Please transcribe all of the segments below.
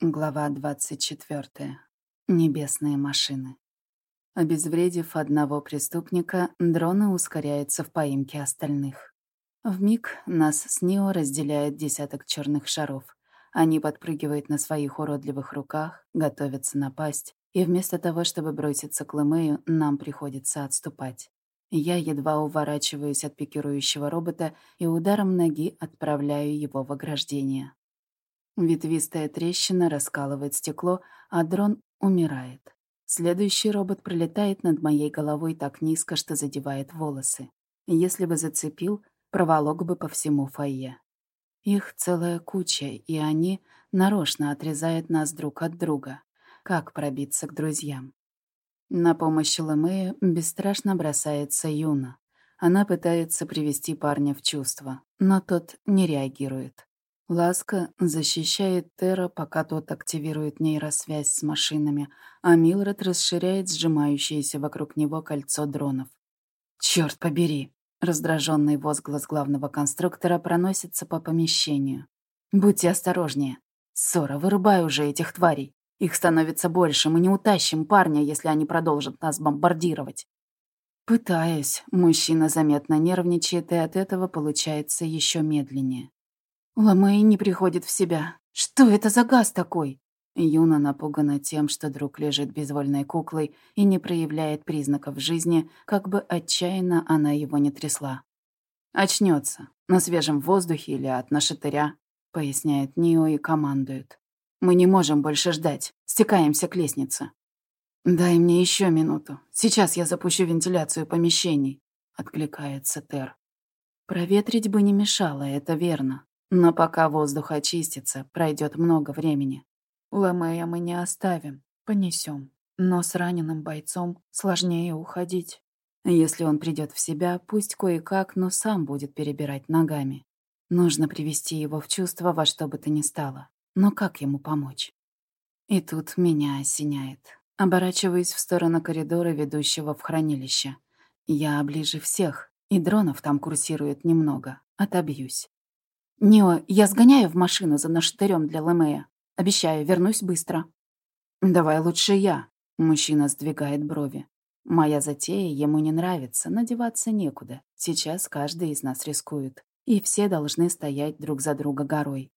Глава 24. Небесные машины. Обезвредив одного преступника, дрона ускоряется в поимке остальных. В миг нас с Нио разделяет десяток черных шаров. Они подпрыгивают на своих уродливых руках, готовятся напасть, и вместо того, чтобы броситься к Лэмею, нам приходится отступать. Я едва уворачиваюсь от пикирующего робота и ударом ноги отправляю его в ограждение. Ветвистая трещина раскалывает стекло, а дрон умирает. Следующий робот пролетает над моей головой так низко, что задевает волосы. Если бы зацепил, проволок бы по всему фойе. Их целая куча, и они нарочно отрезают нас друг от друга. Как пробиться к друзьям? На помощь Ламею бесстрашно бросается Юна. Она пытается привести парня в чувство, но тот не реагирует. Ласка защищает Тера, пока тот активирует нейросвязь с машинами, а Милред расширяет сжимающееся вокруг него кольцо дронов. «Чёрт побери!» Раздраженный возглас главного конструктора проносится по помещению. «Будьте осторожнее. Ссора, вырубай уже этих тварей. Их становится больше, мы не утащим парня, если они продолжат нас бомбардировать». Пытаясь, мужчина заметно нервничает, и от этого получается еще медленнее. Ламей не приходит в себя. Что это за газ такой? Юна напугана тем, что друг лежит безвольной куклой и не проявляет признаков жизни, как бы отчаянно она его не трясла. «Очнется. На свежем воздухе или от нашатыря», — поясняет Нио и командует. «Мы не можем больше ждать. Стекаемся к лестнице». «Дай мне еще минуту. Сейчас я запущу вентиляцию помещений», — откликается Тер. «Проветрить бы не мешало, это верно. Но пока воздух очистится, пройдет много времени. Ламея мы не оставим, понесем. Но с раненым бойцом сложнее уходить. Если он придет в себя, пусть кое-как, но сам будет перебирать ногами. Нужно привести его в чувство во что бы то ни стало. Но как ему помочь? И тут меня осеняет. Оборачиваюсь в сторону коридора, ведущего в хранилище. Я ближе всех, и дронов там курсирует немного. Отобьюсь. «Нео, я сгоняю в машину за наштырем для Лемея. Обещаю, вернусь быстро». «Давай лучше я», — мужчина сдвигает брови. «Моя затея ему не нравится, надеваться некуда. Сейчас каждый из нас рискует, и все должны стоять друг за друга горой».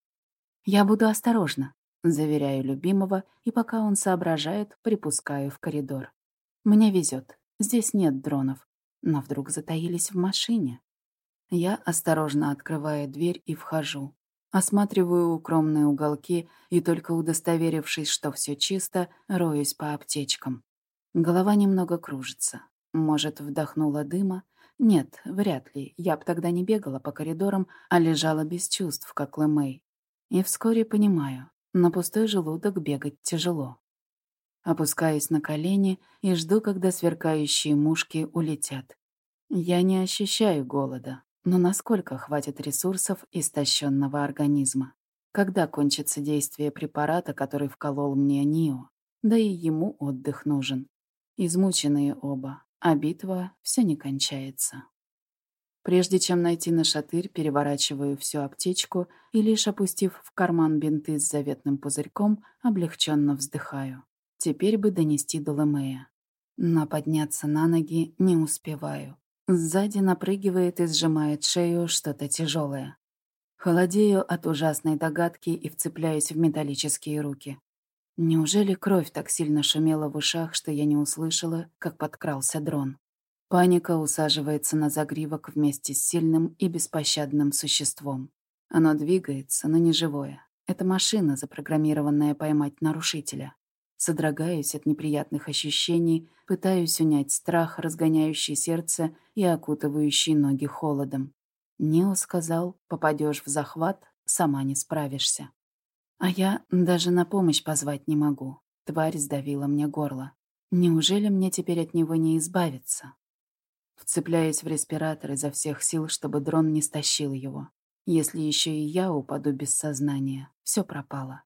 «Я буду осторожна», — заверяю любимого, и пока он соображает, припускаю в коридор. «Мне везет. Здесь нет дронов, но вдруг затаились в машине». Я осторожно открываю дверь и вхожу. Осматриваю укромные уголки и, только удостоверившись, что все чисто, роюсь по аптечкам. Голова немного кружится. Может, вдохнула дыма? Нет, вряд ли. Я б тогда не бегала по коридорам, а лежала без чувств, как Лэмэй. И вскоре понимаю, на пустой желудок бегать тяжело. Опускаюсь на колени и жду, когда сверкающие мушки улетят. Я не ощущаю голода, но насколько хватит ресурсов истощенного организма? Когда кончится действие препарата, который вколол мне Нио? Да и ему отдых нужен. Измученные оба, а битва все не кончается. Прежде чем найти нашатырь, переворачиваю всю аптечку и, лишь опустив в карман бинты с заветным пузырьком, облегченно вздыхаю. Теперь бы донести до Лемея. Но подняться на ноги не успеваю. Сзади напрыгивает и сжимает шею что-то тяжелое. Холодею от ужасной догадки и вцепляюсь в металлические руки. Неужели кровь так сильно шумела в ушах, что я не услышала, как подкрался дрон? Паника усаживается на загривок вместе с сильным и беспощадным существом. Оно двигается, но не живое. Это машина, запрограммированная поймать нарушителя. Содрогаюсь от неприятных ощущений, пытаюсь унять страх, разгоняющий сердце и окутывающий ноги холодом. Нео сказал, попадешь в захват, сама не справишься. А я даже на помощь позвать не могу. Тварь сдавила мне горло. Неужели мне теперь от него не избавиться? Вцепляюсь в респиратор изо всех сил, чтобы дрон не стащил его. Если еще и я упаду без сознания, все пропало.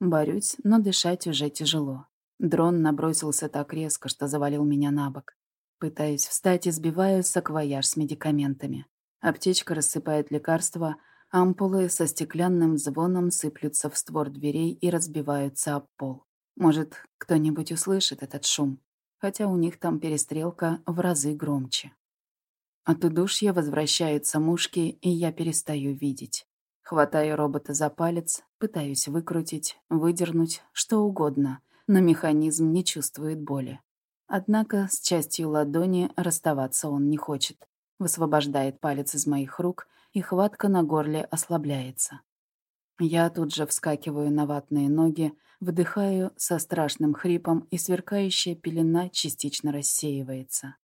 Борюсь, но дышать уже тяжело. Дрон набросился так резко, что завалил меня на бок. Пытаюсь встать и сбиваю саквояж с медикаментами. Аптечка рассыпает лекарства, Ампулы со стеклянным звоном сыплются в створ дверей и разбиваются об пол. Может, кто-нибудь услышит этот шум, хотя у них там перестрелка в разы громче. От удушья возвращаются мушки, и я перестаю видеть. Хватаю робота за палец, пытаюсь выкрутить, выдернуть, что угодно, но механизм не чувствует боли. Однако с частью ладони расставаться он не хочет. Высвобождает палец из моих рук, и хватка на горле ослабляется. Я тут же вскакиваю на ватные ноги, вдыхаю со страшным хрипом, и сверкающая пелена частично рассеивается.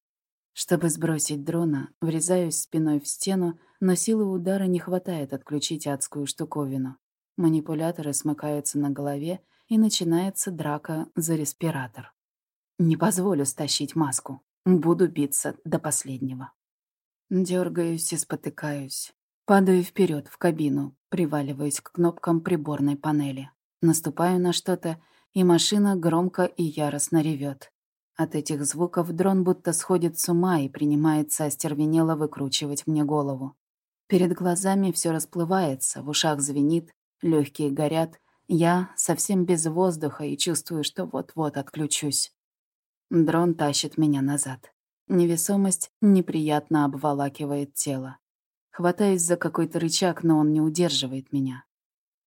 Чтобы сбросить дрона, врезаюсь спиной в стену, но силы удара не хватает отключить адскую штуковину. Манипуляторы смыкаются на голове, и начинается драка за респиратор. Не позволю стащить маску. Буду биться до последнего. Дергаюсь и спотыкаюсь. Падаю вперед в кабину, приваливаюсь к кнопкам приборной панели. Наступаю на что-то, и машина громко и яростно ревет. От этих звуков дрон будто сходит с ума и принимается остервенело выкручивать мне голову. Перед глазами все расплывается, в ушах звенит, легкие горят. Я совсем без воздуха и чувствую, что вот-вот отключусь. Дрон тащит меня назад. Невесомость неприятно обволакивает тело. Хватаюсь за какой-то рычаг, но он не удерживает меня.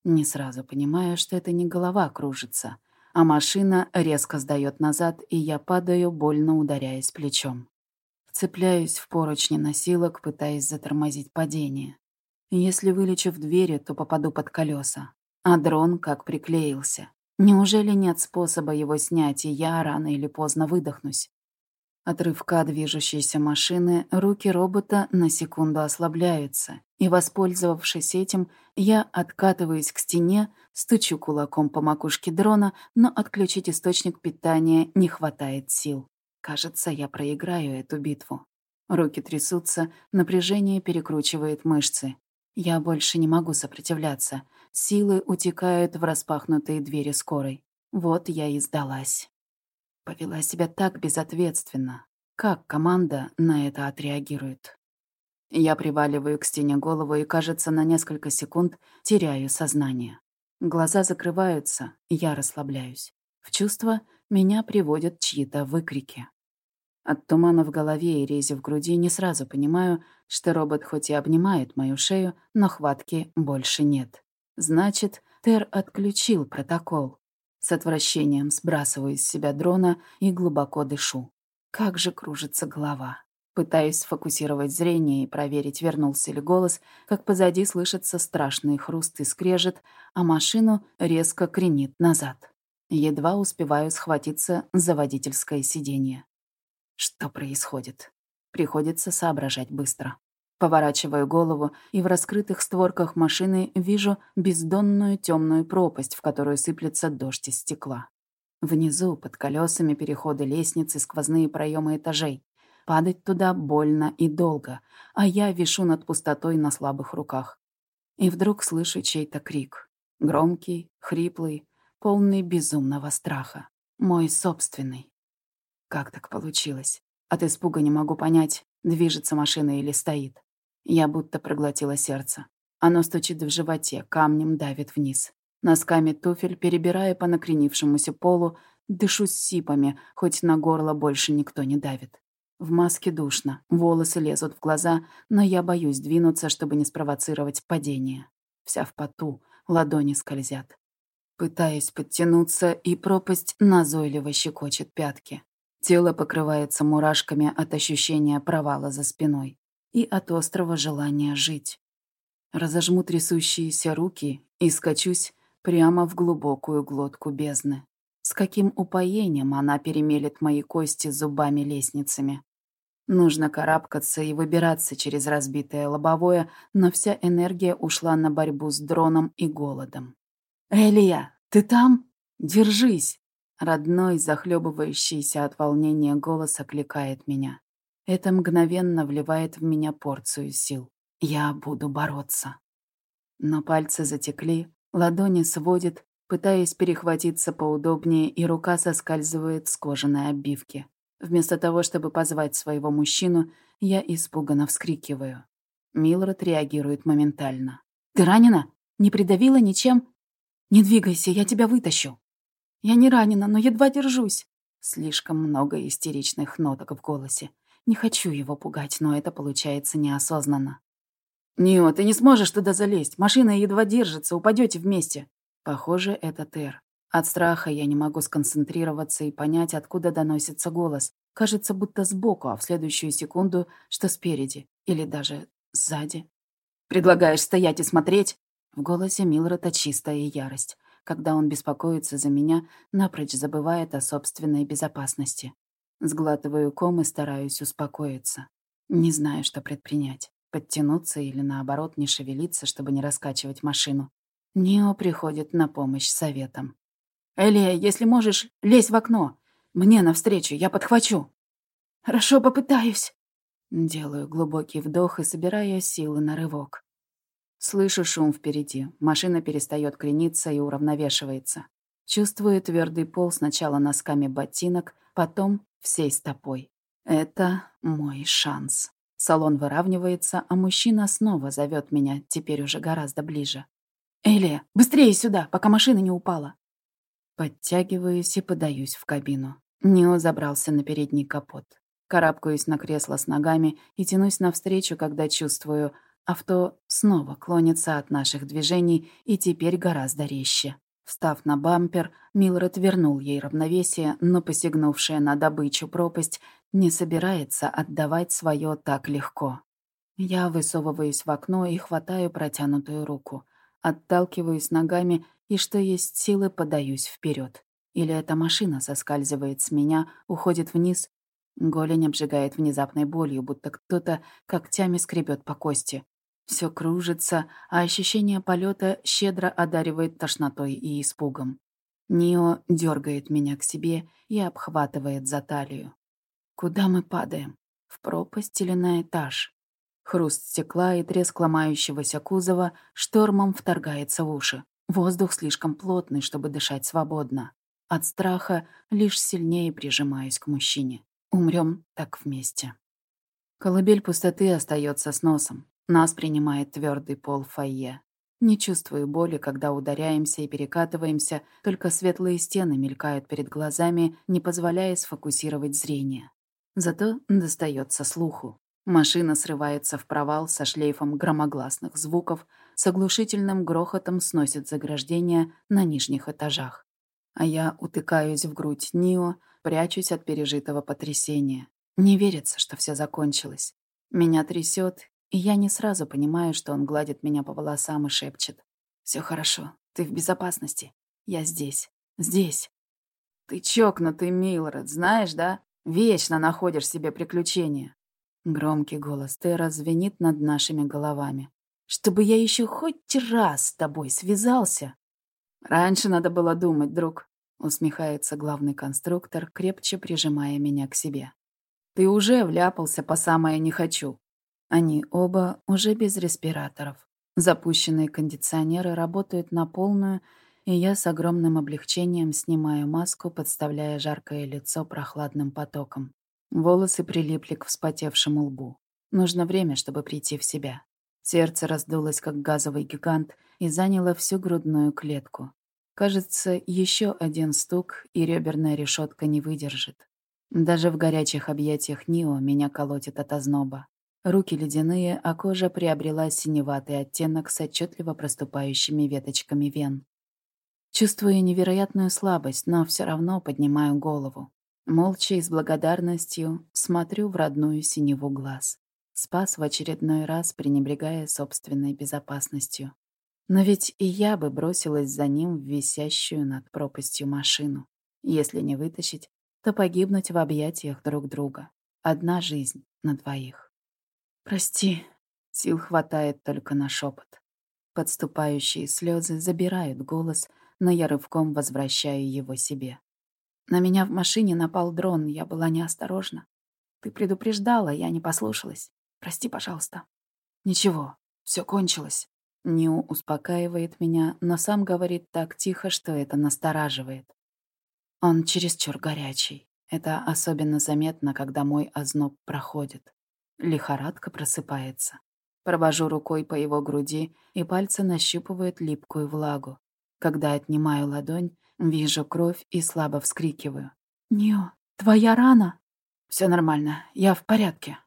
Не сразу понимаю, что это не голова кружится, а машина резко сдает назад, и я падаю, больно ударяясь плечом. Цепляюсь в поручни носилок, пытаясь затормозить падение. Если вылечу в двери, то попаду под колеса. А дрон как приклеился. Неужели нет способа его снять, и я рано или поздно выдохнусь? От рывка движущейся машины руки робота на секунду ослабляются, и, воспользовавшись этим, я откатываюсь к стене, стучу кулаком по макушке дрона, но отключить источник питания не хватает сил. Кажется, я проиграю эту битву. Руки трясутся, напряжение перекручивает мышцы. Я больше не могу сопротивляться. Силы утекают в распахнутые двери скорой. Вот я и сдалась. Повела себя так безответственно. Как команда на это отреагирует? Я приваливаю к стене голову и, кажется, на несколько секунд теряю сознание. Глаза закрываются, я расслабляюсь. В чувство меня приводят чьи-то выкрики. От тумана в голове и рези в груди не сразу понимаю, что робот хоть и обнимает мою шею, но хватки больше нет. Значит, Тер отключил протокол. С отвращением сбрасываю из себя дрона и глубоко дышу. Как же кружится голова. Пытаюсь сфокусировать зрение и проверить, вернулся ли голос, как позади слышится страшный хруст и скрежет, а машину резко кренит назад. Едва успеваю схватиться за водительское сиденье. Что происходит? Приходится соображать быстро. Поворачиваю голову, и в раскрытых створках машины вижу бездонную темную пропасть, в которую сыплется дождь из стекла. Внизу, под колесами переходы лестницы, сквозные проемы этажей. Падать туда больно и долго, а я вишу над пустотой на слабых руках. И вдруг слышу чей-то крик. Громкий, хриплый, полный безумного страха. Мой собственный. Как так получилось? От испуга не могу понять, движется машина или стоит. Я будто проглотила сердце. Оно стучит в животе, камнем давит вниз. Носками туфель, перебирая по накренившемуся полу, дышу с сипами, хоть на горло больше никто не давит. В маске душно, волосы лезут в глаза, но я боюсь двинуться, чтобы не спровоцировать падение. Вся в поту, ладони скользят. Пытаясь подтянуться, и пропасть назойливо щекочет пятки. Тело покрывается мурашками от ощущения провала за спиной и от острого желания жить. Разожму трясущиеся руки и скачусь прямо в глубокую глотку бездны. С каким упоением она перемелет мои кости зубами-лестницами. Нужно карабкаться и выбираться через разбитое лобовое, но вся энергия ушла на борьбу с дроном и голодом. «Элия, ты там? Держись!» Родной, захлебывающийся от волнения голос окликает меня. Это мгновенно вливает в меня порцию сил. Я буду бороться. Но пальцы затекли, ладони сводит, пытаясь перехватиться поудобнее, и рука соскальзывает с кожаной обивки. Вместо того, чтобы позвать своего мужчину, я испуганно вскрикиваю. Милред реагирует моментально. Ты ранена? Не придавила ничем? Не двигайся, я тебя вытащу. Я не ранена, но едва держусь. Слишком много истеричных ноток в голосе. Не хочу его пугать, но это получается неосознанно. «Нио, ты не сможешь туда залезть. Машина едва держится, упадете вместе». Похоже, это Тер. От страха я не могу сконцентрироваться и понять, откуда доносится голос. Кажется, будто сбоку, а в следующую секунду, что спереди. Или даже сзади. «Предлагаешь стоять и смотреть?» В голосе Милрота чистая ярость. Когда он беспокоится за меня, напрочь забывает о собственной безопасности. Сглатываю ком и стараюсь успокоиться. Не знаю, что предпринять. Подтянуться или, наоборот, не шевелиться, чтобы не раскачивать машину. Нио приходит на помощь советом. «Элия, если можешь, лезь в окно. Мне навстречу, я подхвачу». «Хорошо, попытаюсь». Делаю глубокий вдох и собираю силы на рывок. Слышу шум впереди. Машина перестает крениться и уравновешивается. Чувствую твердый пол сначала носками ботинок, потом всей стопой. Это мой шанс. Салон выравнивается, а мужчина снова зовет меня, теперь уже гораздо ближе. «Элия, быстрее сюда, пока машина не упала!» Подтягиваюсь и подаюсь в кабину. Нео забрался на передний капот. Карабкаюсь на кресло с ногами и тянусь навстречу, когда чувствую, авто снова клонится от наших движений и теперь гораздо резче. Встав на бампер, Милред вернул ей равновесие, но посягнувшая на добычу пропасть не собирается отдавать свое так легко. Я высовываюсь в окно и хватаю протянутую руку. Отталкиваюсь ногами и, что есть силы, подаюсь вперед. Или эта машина соскальзывает с меня, уходит вниз. Голень обжигает внезапной болью, будто кто-то когтями скребет по кости. Все кружится, а ощущение полета щедро одаривает тошнотой и испугом. Нио дергает меня к себе и обхватывает за талию. Куда мы падаем? В пропасть или на этаж? Хруст стекла и треск ломающегося кузова штормом вторгается в уши. Воздух слишком плотный, чтобы дышать свободно. От страха лишь сильнее прижимаюсь к мужчине. Умрем так вместе. Колыбель пустоты остается с носом. Нас принимает твердый пол фойе. Не чувствую боли, когда ударяемся и перекатываемся, только светлые стены мелькают перед глазами, не позволяя сфокусировать зрение. Зато достается слуху. Машина срывается в провал со шлейфом громогласных звуков, с оглушительным грохотом сносит заграждения на нижних этажах. А я утыкаюсь в грудь Нио, прячусь от пережитого потрясения. Не верится, что все закончилось. Меня трясет, я не сразу понимаю, что он гладит меня по волосам и шепчет. Все хорошо, ты в безопасности. Я здесь, здесь. Ты чокнутый, Милред, знаешь, да? Вечно находишь себе приключения. Громкий голос Тера звенит над нашими головами. «Чтобы я еще хоть раз с тобой связался!» «Раньше надо было думать, друг», — усмехается главный конструктор, крепче прижимая меня к себе. «Ты уже вляпался по самое не хочу». Они оба уже без респираторов. Запущенные кондиционеры работают на полную, и я с огромным облегчением снимаю маску, подставляя жаркое лицо прохладным потоком. Волосы прилипли к вспотевшему лбу. Нужно время, чтобы прийти в себя. Сердце раздулось, как газовый гигант, и заняло всю грудную клетку. Кажется, еще один стук, и реберная решетка не выдержит. Даже в горячих объятиях Нио меня колотит от озноба. Руки ледяные, а кожа приобрела синеватый оттенок с отчетливо проступающими веточками вен. Чувствую невероятную слабость, но все равно поднимаю голову. Молча и с благодарностью смотрю в родную синеву глаз. Спас в очередной раз, пренебрегая собственной безопасностью. Но ведь и я бы бросилась за ним в висящую над пропастью машину. Если не вытащить, то погибнуть в объятиях друг друга. Одна жизнь на двоих. «Прости», — сил хватает только на шепот. Подступающие слезы забирают голос, но я рывком возвращаю его себе. На меня в машине напал дрон, я была неосторожна. Ты предупреждала, я не послушалась. Прости, пожалуйста. Ничего, все кончилось. Нью успокаивает меня, но сам говорит так тихо, что это настораживает. Он чересчур горячий. Это особенно заметно, когда мой озноб проходит. Лихорадка просыпается. Провожу рукой по его груди, и пальцы нащупывают липкую влагу. Когда отнимаю ладонь, вижу кровь и слабо вскрикиваю. «Нио, твоя рана?» Все нормально, я в порядке».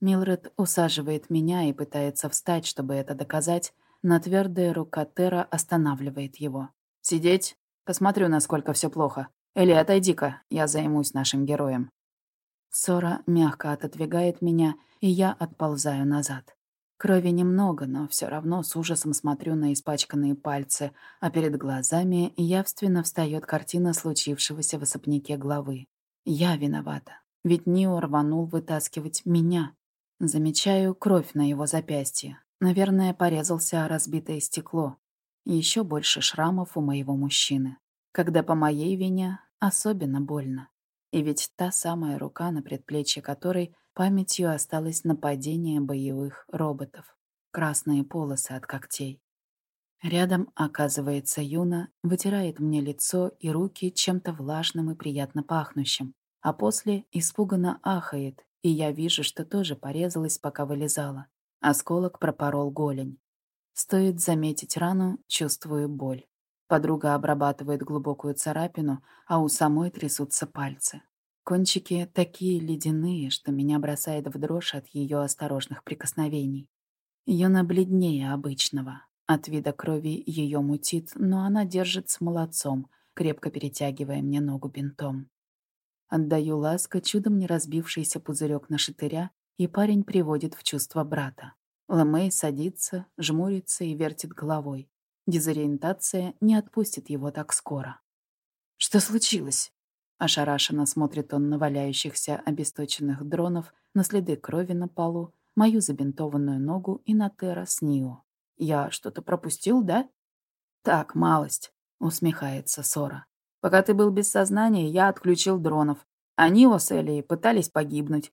Милред усаживает меня и пытается встать, чтобы это доказать, но твердая рука Тера останавливает его. «Сидеть? Посмотрю, насколько все плохо. Или отойди-ка, я займусь нашим героем». Сора мягко отодвигает меня, и я отползаю назад. Крови немного, но все равно с ужасом смотрю на испачканные пальцы, а перед глазами явственно встает картина случившегося в особняке главы. Я виновата, ведь Нио рванул вытаскивать меня. Замечаю кровь на его запястье. Наверное, порезался о разбитое стекло. Еще больше шрамов у моего мужчины. Когда по моей вине особенно больно. И ведь та самая рука, на предплечье которой памятью осталось нападение боевых роботов. Красные полосы от когтей. Рядом оказывается Юна, вытирает мне лицо и руки чем-то влажным и приятно пахнущим, а после испуганно ахает, и я вижу, что тоже порезалась, пока вылезала. Осколок пропорол голень. Стоит заметить рану, чувствую боль. Подруга обрабатывает глубокую царапину, а у самой трясутся пальцы. Кончики такие ледяные, что меня бросает в дрожь от ее осторожных прикосновений. Юна бледнее обычного. От вида крови ее мутит, но она держит с молодцом, крепко перетягивая мне ногу бинтом. Отдаю ласко чудом не разбившийся пузырек на шатыря, и парень приводит в чувство брата. Ламей садится, жмурится и вертит головой. Дезориентация не отпустит его так скоро. «Что случилось?» Ошарашенно смотрит он на валяющихся обесточенных дронов, на следы крови на полу, мою забинтованную ногу и на Тера с Нио. «Я что-то пропустил, да?» «Так, малость», — усмехается Сора. «Пока ты был без сознания, я отключил дронов. Они с Элией пытались погибнуть.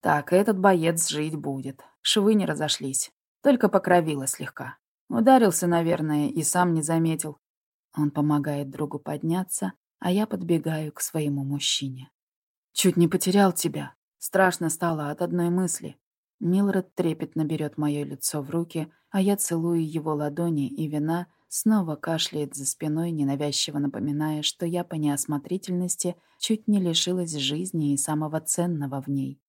Так, этот боец жить будет. Швы не разошлись. Только покровило слегка. Ударился, наверное, и сам не заметил. Он помогает другу подняться, а я подбегаю к своему мужчине. «Чуть не потерял тебя. Страшно стало от одной мысли». Милред трепетно берет мое лицо в руки, а я целую его ладони, и вина снова кашляет за спиной, ненавязчиво напоминая, что я по неосмотрительности чуть не лишилась жизни и самого ценного в ней.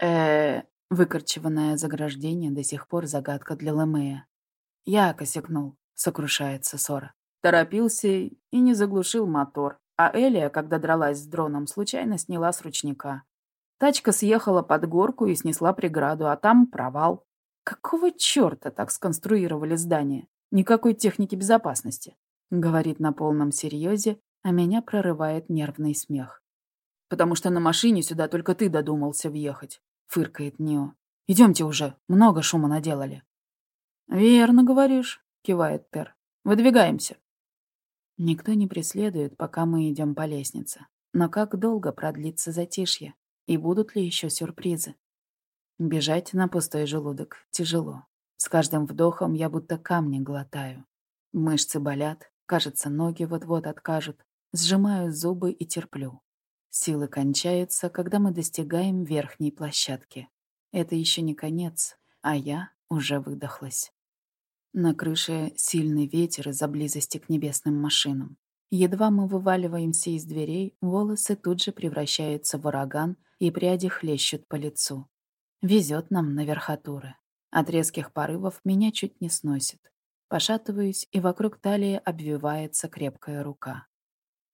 э Выкорчеванное заграждение до сих пор загадка для Лемея. «Я косякнул», — сокрушается Сора. Торопился и не заглушил мотор. А Элия, когда дралась с дроном, случайно сняла с ручника. Тачка съехала под горку и снесла преграду, а там провал. Какого черта так сконструировали здание? Никакой техники безопасности. Говорит на полном серьезе, а меня прорывает нервный смех. «Потому что на машине сюда только ты додумался въехать», — фыркает Нио. «Идемте уже, много шума наделали». «Верно говоришь», — кивает Тер. «Выдвигаемся». Никто не преследует, пока мы идем по лестнице. Но как долго продлится затишье? И будут ли еще сюрпризы? Бежать на пустой желудок тяжело. С каждым вдохом я будто камни глотаю. Мышцы болят, кажется, ноги вот-вот откажут. Сжимаю зубы и терплю. Силы кончаются, когда мы достигаем верхней площадки. Это еще не конец, а я уже выдохлась. На крыше сильный ветер из-за близости к небесным машинам. Едва мы вываливаемся из дверей, волосы тут же превращаются в ураган, и пряди хлещут по лицу. Везет нам на верхотуры. От резких порывов меня чуть не сносит. Пошатываюсь, и вокруг талии обвивается крепкая рука.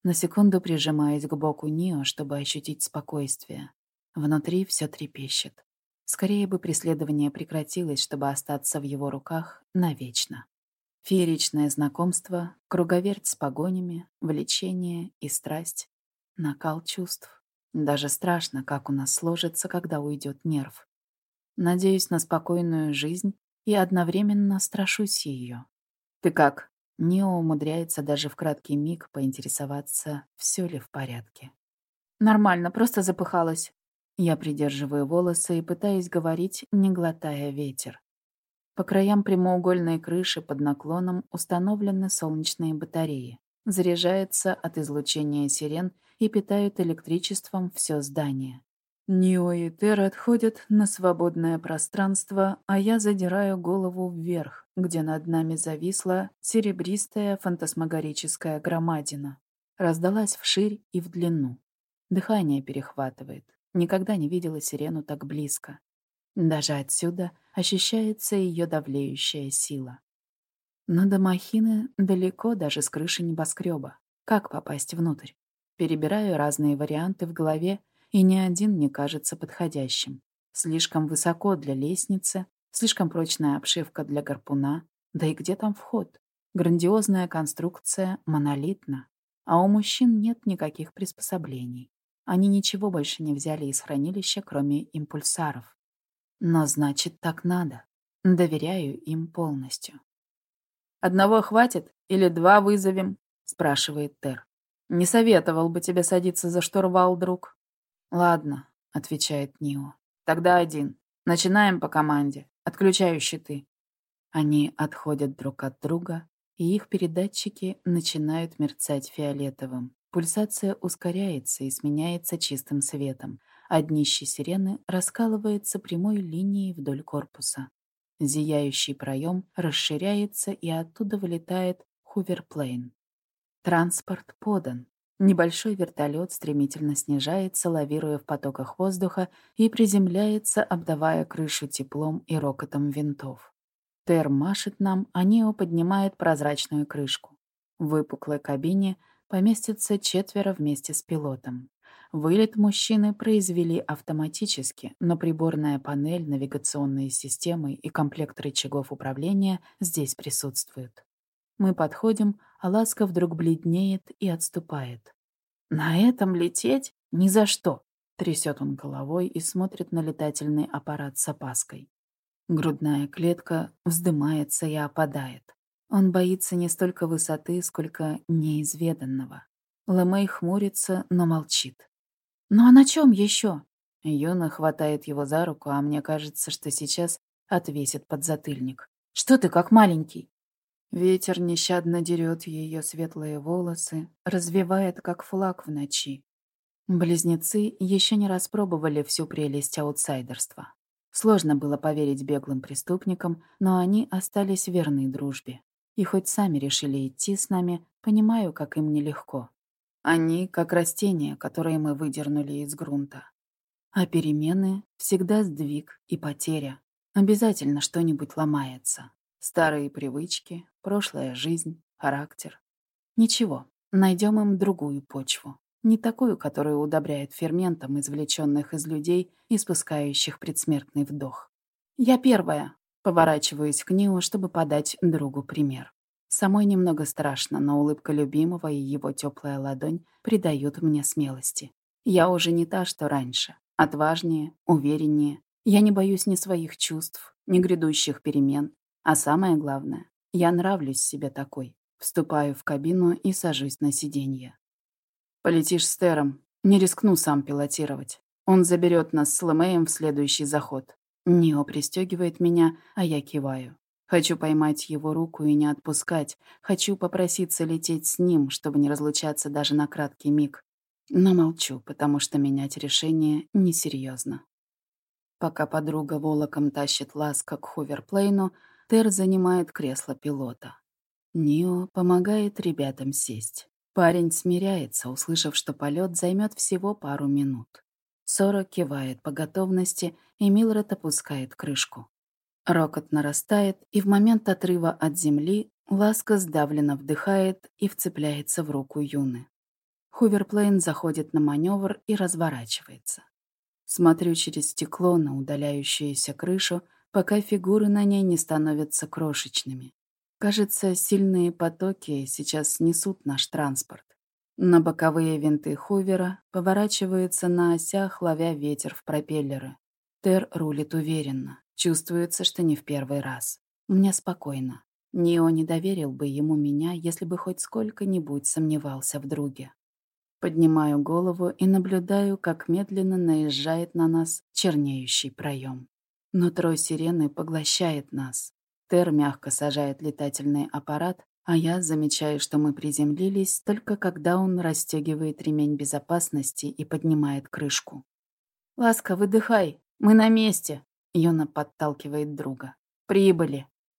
На секунду прижимаюсь к боку Нио, чтобы ощутить спокойствие. Внутри все трепещет. Скорее бы преследование прекратилось, чтобы остаться в его руках навечно. Фееричное знакомство, круговерть с погонями, влечение и страсть, накал чувств. Даже страшно, как у нас сложится, когда уйдет нерв. Надеюсь на спокойную жизнь и одновременно страшусь ее. «Ты как?» Нео умудряется даже в краткий миг поинтересоваться, все ли в порядке. «Нормально, просто запыхалась. Я придерживаю волосы и пытаюсь говорить, не глотая ветер. По краям прямоугольной крыши под наклоном установлены солнечные батареи. Заряжается от излучения сирен и питают электричеством все здание. Нио и Тер отходят на свободное пространство, а я задираю голову вверх, где над нами зависла серебристая фантасмагорическая громадина. Раздалась вширь и в длину. Дыхание перехватывает. Никогда не видела сирену так близко. Даже отсюда ощущается ее давлеющая сила. Но до махины далеко даже с крыши небоскреба. Как попасть внутрь? Перебираю разные варианты в голове, и ни один не кажется подходящим. Слишком высоко для лестницы, слишком прочная обшивка для гарпуна. Да и где там вход? Грандиозная конструкция монолитна. А у мужчин нет никаких приспособлений. Они ничего больше не взяли из хранилища, кроме импульсаров. Но значит, так надо. Доверяю им полностью. «Одного хватит или два вызовем?» — спрашивает Тер. «Не советовал бы тебе садиться за штурвал, друг». «Ладно», — отвечает Нио. «Тогда один. Начинаем по команде. Отключаю щиты». Они отходят друг от друга, и их передатчики начинают мерцать фиолетовым. Пульсация ускоряется и сменяется чистым светом, а днище сирены раскалывается прямой линией вдоль корпуса. Зияющий проем расширяется, и оттуда вылетает хуверплейн. Транспорт подан. Небольшой вертолет стремительно снижается, лавируя в потоках воздуха, и приземляется, обдавая крышу теплом и рокотом винтов. Тер машет нам, а Нио поднимает прозрачную крышку. В выпуклой кабине поместятся четверо вместе с пилотом. Вылет мужчины произвели автоматически, но приборная панель, навигационные системы и комплект рычагов управления здесь присутствуют. Мы подходим, а Ласка вдруг бледнеет и отступает. «На этом лететь? Ни за что!» Трясет он головой и смотрит на летательный аппарат с опаской. Грудная клетка вздымается и опадает. Он боится не столько высоты, сколько неизведанного. Лэмэй хмурится, но молчит. «Ну а на чем еще? Юна хватает его за руку, а мне кажется, что сейчас отвесит подзатыльник. «Что ты как маленький?» Ветер нещадно дерет ее светлые волосы, развивает, как флаг в ночи. Близнецы еще не распробовали всю прелесть аутсайдерства. Сложно было поверить беглым преступникам, но они остались верны дружбе. И хоть сами решили идти с нами, понимаю, как им нелегко. Они как растения, которые мы выдернули из грунта. А перемены — всегда сдвиг и потеря. Обязательно что-нибудь ломается. Старые привычки, прошлая жизнь, характер. Ничего, найдем им другую почву. Не такую, которую удобряет ферментом, извлеченных из людей, испускающих предсмертный вдох. Я первая. Поворачиваюсь к Нио, чтобы подать другу пример. Самой немного страшно, но улыбка любимого и его теплая ладонь придают мне смелости. Я уже не та, что раньше. Отважнее, увереннее. Я не боюсь ни своих чувств, ни грядущих перемен. А самое главное, я нравлюсь себе такой. Вступаю в кабину и сажусь на сиденье. «Полетишь с Тером. Не рискну сам пилотировать. Он заберет нас с Лэмеем в следующий заход. Нио пристегивает меня, а я киваю. Хочу поймать его руку и не отпускать. Хочу попроситься лететь с ним, чтобы не разлучаться даже на краткий миг. Но молчу, потому что менять решение несерьезно. Пока подруга волоком тащит Ласка к ховерплейну, Тер занимает кресло пилота. Нио помогает ребятам сесть. Парень смиряется, услышав, что полет займет всего пару минут. Сора кивает по готовности, и Милред опускает крышку. Рокот нарастает, и в момент отрыва от земли Ласка сдавленно вдыхает и вцепляется в руку Юны. Хуверплейн заходит на маневр и разворачивается. Смотрю через стекло на удаляющуюся крышу, пока фигуры на ней не становятся крошечными. Кажется, сильные потоки сейчас снесут наш транспорт. На боковые винты Хувера поворачиваются на осях, ловя ветер в пропеллеры. Тер рулит уверенно. Чувствуется, что не в первый раз. Мне спокойно. Нио не доверил бы ему меня, если бы хоть сколько-нибудь сомневался в друге. Поднимаю голову и наблюдаю, как медленно наезжает на нас чернеющий проем. Нутро сирены поглощает нас. Тер мягко сажает летательный аппарат, а я замечаю, что мы приземлились только когда он расстегивает ремень безопасности и поднимает крышку. «Ласка, выдыхай, мы на месте!» Юна подталкивает друга. «Прибыли!»